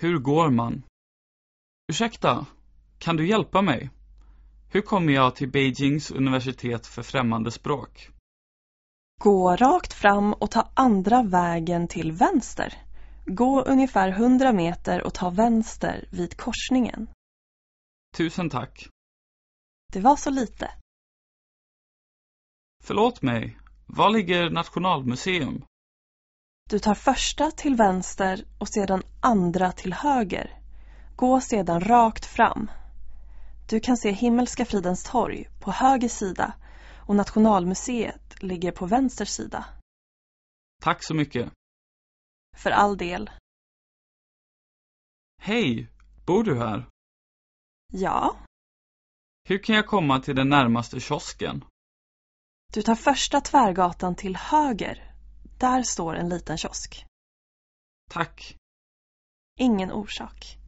Hur går man? Ursäkta, kan du hjälpa mig? Hur kommer jag till Beijings universitet för främmande språk? Gå rakt fram och ta andra vägen till vänster. Gå ungefär 100 meter och ta vänster vid korsningen. Tusen tack. Det var så lite. Förlåt mig, var ligger Nationalmuseum? Du tar första till vänster och sedan andra till höger. Gå sedan rakt fram. Du kan se Himmelska fridens torg på höger sida och Nationalmuseet ligger på vänster sida. Tack så mycket. För all del. Hej, bor du här? Ja, Hur kan jag komma till den närmaste kiosken? du tar första tvärgatan till höger. Där står en liten kiosk. Tack. Ingen orsak.